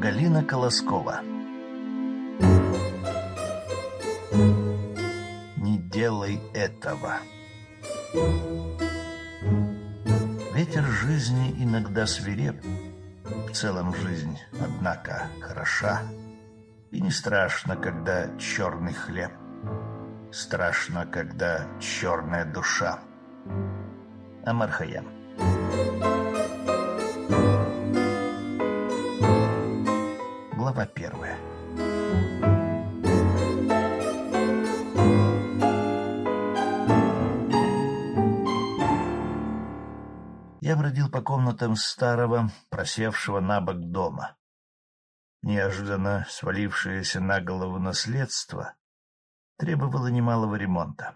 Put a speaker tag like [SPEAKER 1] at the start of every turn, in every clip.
[SPEAKER 1] Галина Колоскова Не делай этого. Ветер жизни иногда свиреп, в целом жизнь, однако, хороша. И не страшно, когда черный хлеб. Страшно, когда черная душа. Амар Хаям. Глава первая. Я бродил по комнатам старого, просевшего на бок дома. Неожиданно свалившееся на голову наследство требовало немалого ремонта.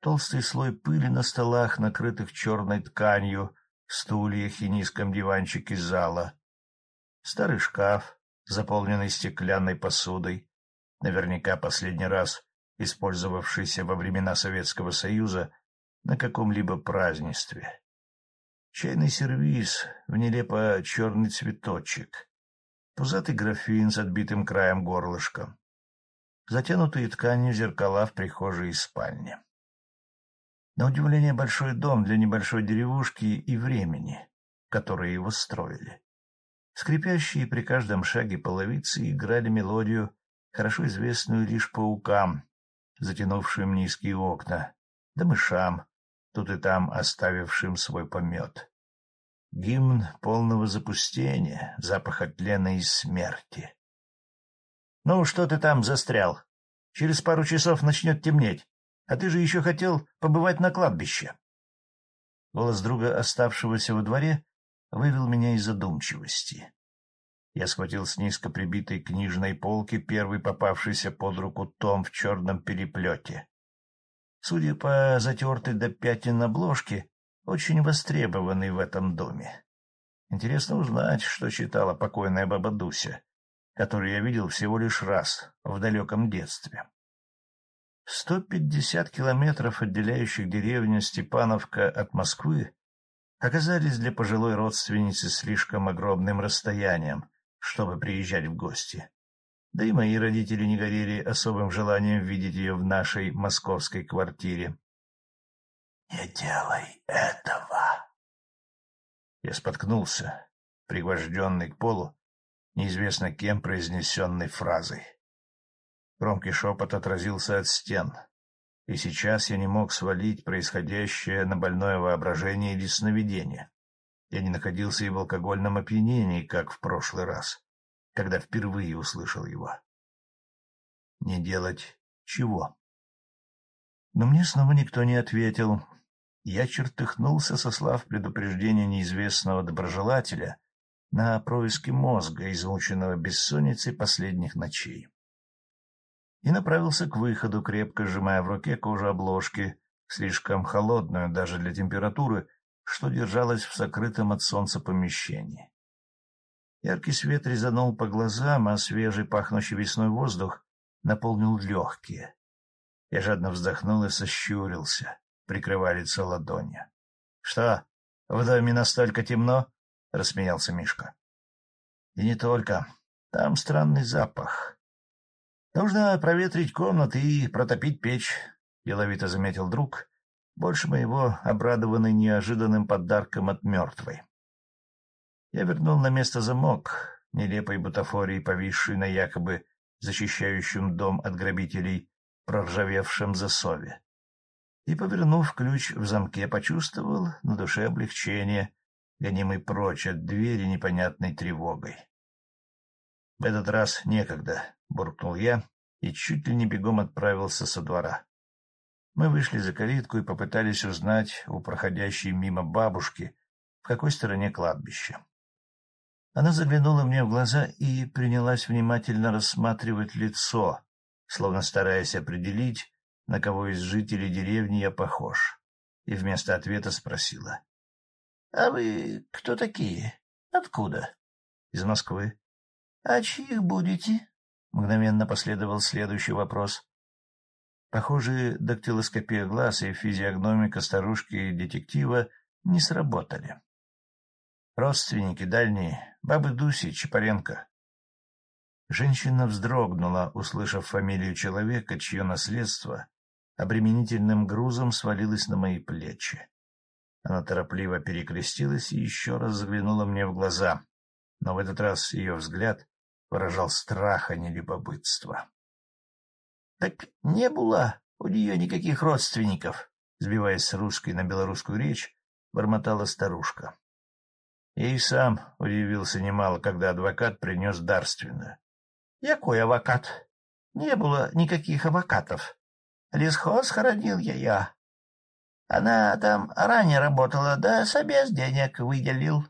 [SPEAKER 1] Толстый слой пыли на столах, накрытых черной тканью, стульях и низком диванчике зала. Старый шкаф, заполненный стеклянной посудой, наверняка последний раз использовавшийся во времена Советского Союза на каком-либо празднестве. Чайный сервиз в нелепо черный цветочек, пузатый графин с отбитым краем горлышком, затянутые тканью зеркала в прихожей и спальне. На удивление большой дом для небольшой деревушки и времени, которые его строили. Скрипящие при каждом шаге половицы играли мелодию, хорошо известную лишь паукам, затянувшим низкие окна, да мышам, тут и там оставившим свой помет. Гимн полного запустения, запаха тлена и смерти. — Ну, что ты там застрял? Через пару часов начнет темнеть. А ты же еще хотел побывать на кладбище. Голос друга, оставшегося во дворе, вывел меня из задумчивости. Я схватил с низко прибитой книжной полки первый попавшийся под руку том в черном переплете. Судя по затертой до пятен обложке, очень востребованный в этом доме. Интересно узнать, что читала покойная баба Дуся, которую я видел всего лишь раз в далеком детстве. Сто пятьдесят километров, отделяющих деревню Степановка от Москвы, оказались для пожилой родственницы слишком огромным расстоянием, чтобы приезжать в гости. Да и мои родители не горели особым желанием видеть ее в нашей московской квартире. — Не делай этого! Я споткнулся, пригвожденный к полу, неизвестно кем произнесенной фразой. Громкий шепот отразился от стен, и сейчас я не мог свалить происходящее на больное воображение или сновидение. Я не находился и в алкогольном опьянении, как в прошлый раз, когда впервые услышал его. Не делать чего? Но мне снова никто не ответил. Я чертыхнулся, сослав предупреждение неизвестного доброжелателя на происки мозга, измученного бессонницей последних ночей и направился к выходу, крепко сжимая в руке кожу обложки, слишком холодную даже для температуры, что держалась в сокрытом от солнца помещении. Яркий свет резанул по глазам, а свежий, пахнущий весной воздух наполнил легкие. Я жадно вздохнул и сощурился, прикрывая лицо ладонью. — Что, в доме настолько темно? — рассмеялся Мишка. — И не только. Там странный запах. Нужно проветрить комнаты и протопить печь, — деловито заметил друг, больше моего обрадованный неожиданным подарком от мертвой. Я вернул на место замок, нелепой бутафории, повисшей на якобы защищающем дом от грабителей, проржавевшем засове. И, повернув ключ в замке, почувствовал на душе облегчение, гонимый прочь от двери непонятной тревогой. В этот раз некогда, — буркнул я и чуть ли не бегом отправился со двора. Мы вышли за калитку и попытались узнать у проходящей мимо бабушки, в какой стороне кладбище. Она заглянула мне в глаза и принялась внимательно рассматривать лицо, словно стараясь определить, на кого из жителей деревни я похож, и вместо ответа спросила. — А вы кто такие? Откуда? — Из Москвы. А чьих будете? Мгновенно последовал следующий вопрос. Похоже, дактилоскопия глаз и физиогномика старушки и детектива не сработали. Родственники дальние, бабы Дуси Чапаренко. Женщина вздрогнула, услышав фамилию человека, чье наследство обременительным грузом свалилось на мои плечи. Она торопливо перекрестилась и еще раз заглянула мне в глаза, но в этот раз ее взгляд выражал страх, а не любопытство. — Так не было у нее никаких родственников, — сбиваясь с русской на белорусскую речь, бормотала старушка. Я и сам удивился немало, когда адвокат принес дарственную. — Якой авокат? Не было никаких авокатов. Лесхоз хоронил я я. Она там ранее работала, да собес денег выделил.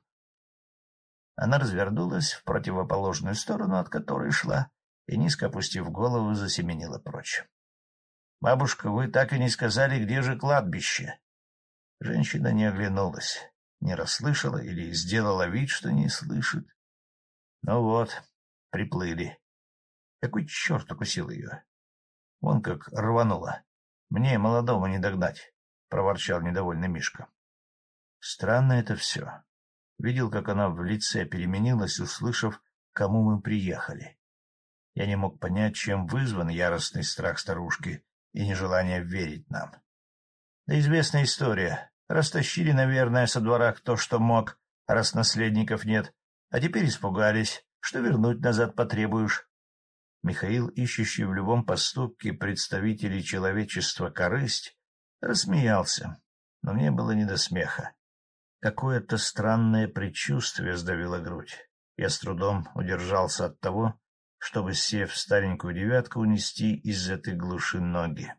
[SPEAKER 1] Она развернулась в противоположную сторону, от которой шла, и, низко опустив голову, засеменила прочь. — Бабушка, вы так и не сказали, где же кладбище? Женщина не оглянулась, не расслышала или сделала вид, что не слышит. Ну вот, приплыли. Какой черт укусил ее? Вон как рвануло. Мне, молодому, не догнать, — проворчал недовольный Мишка. Странно это все. Видел, как она в лице переменилась, услышав, кому мы приехали. Я не мог понять, чем вызван яростный страх старушки и нежелание верить нам. Да известная история. Растащили, наверное, со двора кто что мог, раз наследников нет, а теперь испугались, что вернуть назад потребуешь. Михаил, ищущий в любом поступке представителей человечества корысть, рассмеялся, но мне было не до смеха. Какое-то странное предчувствие сдавило грудь. Я с трудом удержался от того, чтобы, сев старенькую девятку, унести из этой глуши ноги.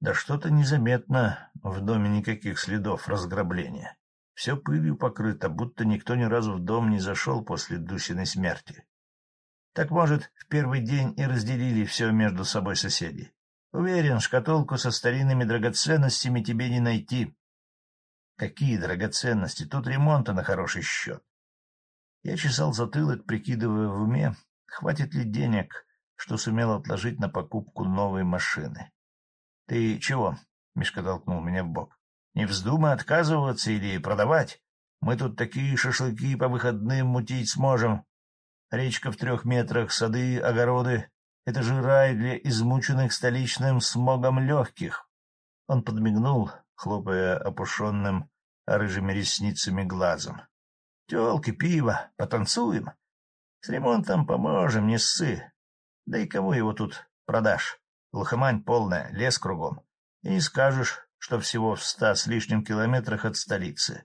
[SPEAKER 1] Да что-то незаметно в доме никаких следов разграбления. Все пылью покрыто, будто никто ни разу в дом не зашел после Дусиной смерти. Так, может, в первый день и разделили все между собой соседи. Уверен, шкатулку со старинными драгоценностями тебе не найти. Какие драгоценности? Тут ремонта на хороший счет. Я чесал затылок, прикидывая в уме, хватит ли денег, что сумел отложить на покупку новой машины. — Ты чего? — Мишка толкнул меня в бок. — Не вздумай отказываться или продавать. Мы тут такие шашлыки по выходным мутить сможем. Речка в трех метрах, сады, огороды — это же рай для измученных столичным смогом легких. Он подмигнул, хлопая опушенным рыжими ресницами глазом. — Телки, пиво, потанцуем. С ремонтом поможем, не ссы. Да и кому его тут продашь? Глухомань полная, лес кругом. И не скажешь, что всего в ста с лишним километрах от столицы.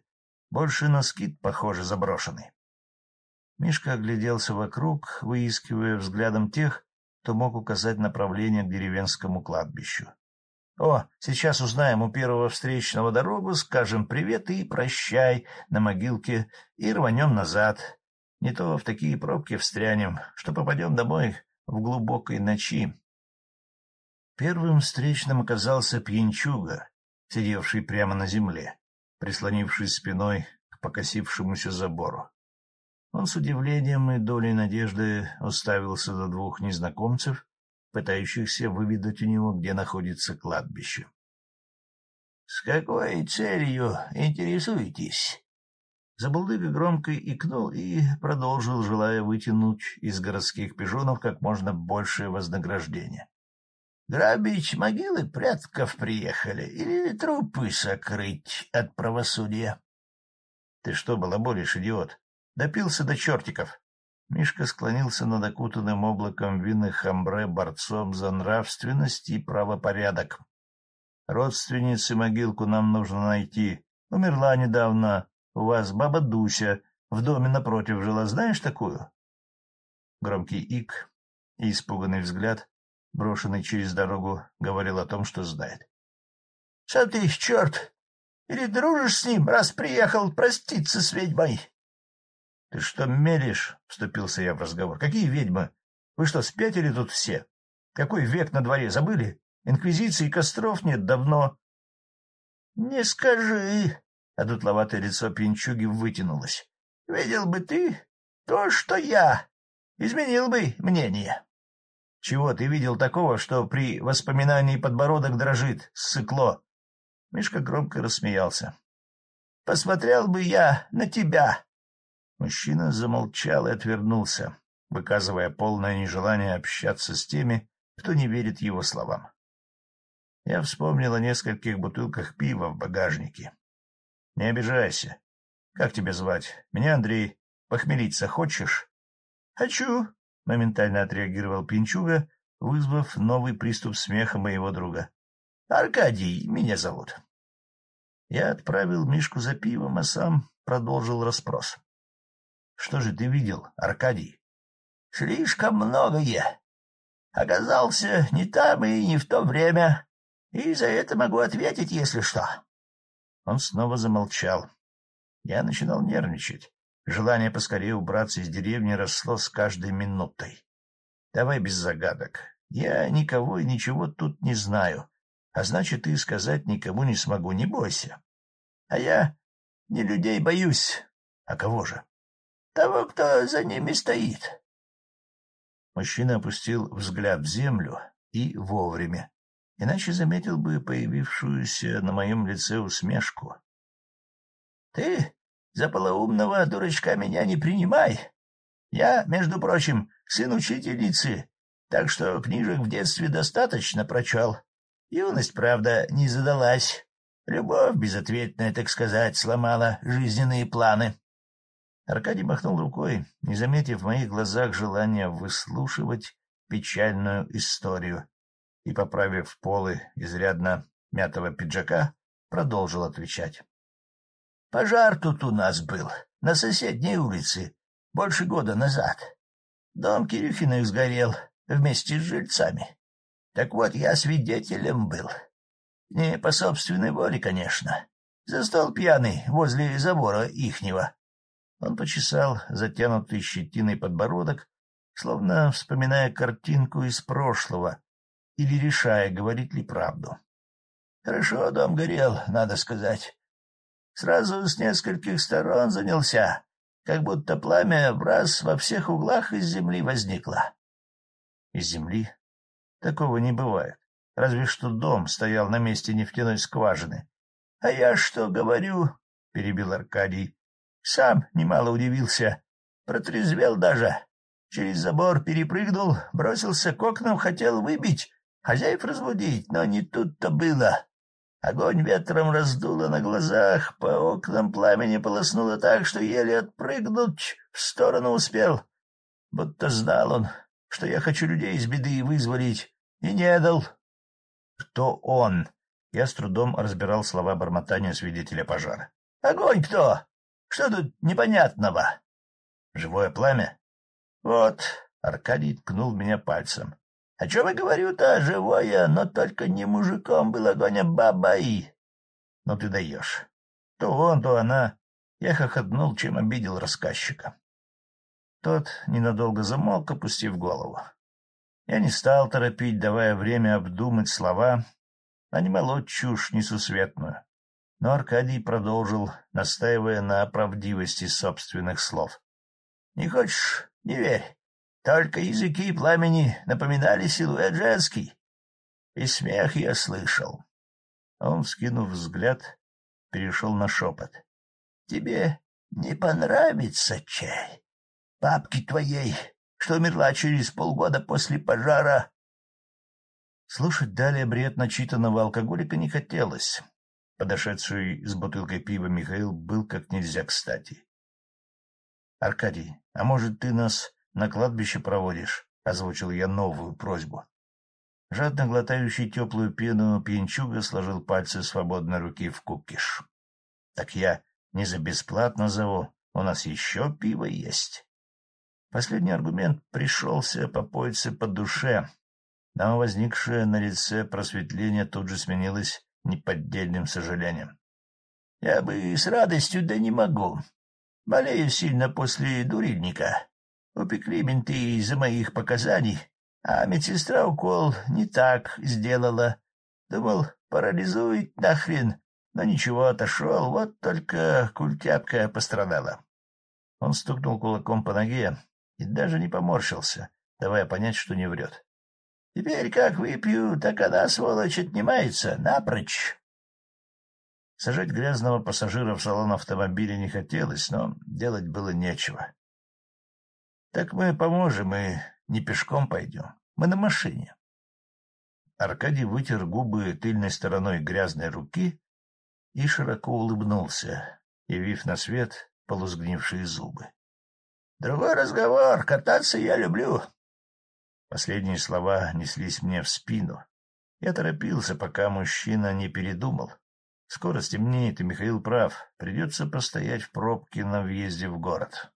[SPEAKER 1] Больше на скид, похоже, заброшенный. Мишка огляделся вокруг, выискивая взглядом тех, кто мог указать направление к деревенскому кладбищу. — О, сейчас узнаем у первого встречного дорогу, скажем привет и прощай на могилке и рванем назад. Не то в такие пробки встрянем, что попадем домой в глубокой ночи. Первым встречным оказался пьянчуга, сидевший прямо на земле, прислонившись спиной к покосившемуся забору. Он с удивлением и долей надежды уставился на двух незнакомцев, пытающихся выведать у него, где находится кладбище. — С какой целью интересуетесь? Забулдыга громко икнул и продолжил, желая вытянуть из городских пижонов как можно большее вознаграждение. — Грабить могилы предков приехали или трупы сокрыть от правосудия? — Ты что, балаболишь, идиот? Допился до чертиков. Мишка склонился над окутанным облаком винных амбре борцом за нравственность и правопорядок. Родственницы могилку нам нужно найти. Умерла недавно у вас баба Дуся в доме напротив жила. Знаешь такую? Громкий ик и испуганный взгляд, брошенный через дорогу, говорил о том, что знает. — Сам ты, черт! Или дружишь с ним, раз приехал проститься с ведьмой? — Ты что мелешь? — вступился я в разговор. — Какие ведьмы? Вы что, спятили тут все? Какой век на дворе, забыли? Инквизиции и костров нет давно. — Не скажи, а дутловатое лицо пьянчуги вытянулось. — Видел бы ты то, что я. Изменил бы мнение. — Чего ты видел такого, что при воспоминании подбородок дрожит, ссыкло? Мишка громко рассмеялся. — Посмотрел бы я на тебя, Мужчина замолчал и отвернулся, выказывая полное нежелание общаться с теми, кто не верит его словам. Я вспомнил о нескольких бутылках пива в багажнике. — Не обижайся. Как тебя звать? Меня Андрей. Похмелиться хочешь? — Хочу, — моментально отреагировал Пинчуга, вызвав новый приступ смеха моего друга. — Аркадий меня зовут. Я отправил Мишку за пивом, а сам продолжил расспрос. — Что же ты видел, Аркадий? — Слишком многое. Оказался не там и не в то время, и за это могу ответить, если что. Он снова замолчал. Я начинал нервничать. Желание поскорее убраться из деревни росло с каждой минутой. Давай без загадок. Я никого и ничего тут не знаю, а значит, и сказать никому не смогу, не бойся. А я не людей боюсь. А кого же? Того, кто за ними стоит. Мужчина опустил взгляд в землю и вовремя, иначе заметил бы появившуюся на моем лице усмешку. — Ты за полоумного дурачка меня не принимай. Я, между прочим, сын учительницы, так что книжек в детстве достаточно прочел. Юность, правда, не задалась. Любовь безответная, так сказать, сломала жизненные планы. Аркадий махнул рукой, не заметив в моих глазах желания выслушивать печальную историю, и, поправив полы изрядно мятого пиджака, продолжил отвечать. — Пожар тут у нас был, на соседней улице, больше года назад. Дом Кирюхиных сгорел вместе с жильцами. Так вот, я свидетелем был. Не по собственной воле, конечно. За стол пьяный возле забора ихнего. Он почесал затянутый щетиной подбородок, словно вспоминая картинку из прошлого или решая, говорить ли правду. Хорошо дом горел, надо сказать. Сразу с нескольких сторон занялся, как будто пламя в раз во всех углах из земли возникло. Из земли? Такого не бывает. Разве что дом стоял на месте нефтяной скважины. — А я что говорю? — перебил Аркадий. — Сам немало удивился. Протрезвел даже. Через забор перепрыгнул, бросился к окнам, хотел выбить, хозяев разбудить, но не тут-то было. Огонь ветром раздуло на глазах, по окнам пламени полоснуло так, что еле отпрыгнуть в сторону успел. Будто знал он, что я хочу людей из беды вызволить, и не дал. Кто он? Я с трудом разбирал слова бормотания свидетеля пожара. Огонь кто? Что тут непонятного? Живое пламя? Вот, Аркадий ткнул меня пальцем. О чем я говорю-то, живое, но только не мужиком был огонь, а бабой. Ну ты даешь. То он, то она. Я хохотнул, чем обидел рассказчика. Тот ненадолго замолк, опустив голову. Я не стал торопить, давая время обдумать слова, а не молоть чушь несусветную. Но Аркадий продолжил, настаивая на правдивости собственных слов. — Не хочешь — не верь. Только языки пламени напоминали силуэт женский. И смех я слышал. Он, вскинув взгляд, перешел на шепот. — Тебе не понравится чай? Папки твоей что умерла через полгода после пожара. Слушать далее бред начитанного алкоголика не хотелось. Подошедший с бутылкой пива Михаил был как нельзя кстати. — Аркадий, а может, ты нас на кладбище проводишь? — озвучил я новую просьбу. Жадно глотающий теплую пену пьянчуга сложил пальцы свободной руки в кукиш. — Так я не за бесплатно зову, у нас еще пиво есть. Последний аргумент пришелся по поясе по душе, но возникшее на лице просветление тут же сменилось неподдельным сожалением. — Я бы с радостью, да не могу. Болею сильно после дурильника. Упекли менты из-за моих показаний, а медсестра укол не так сделала. Думал, парализует нахрен, но ничего, отошел, вот только культяпка пострадала. Он стукнул кулаком по ноге, и даже не поморщился, давая понять, что не врет. — Теперь как выпью, так она, сволочь, отнимается напрочь. Сажать грязного пассажира в салон автомобиля не хотелось, но делать было нечего. — Так мы поможем и не пешком пойдем. Мы на машине. Аркадий вытер губы тыльной стороной грязной руки и широко улыбнулся, явив на свет полузгнившие зубы. — Другой разговор. Кататься я люблю. Последние слова неслись мне в спину. Я торопился, пока мужчина не передумал. Скоро стемнеет, и Михаил прав. Придется постоять в пробке на въезде в город.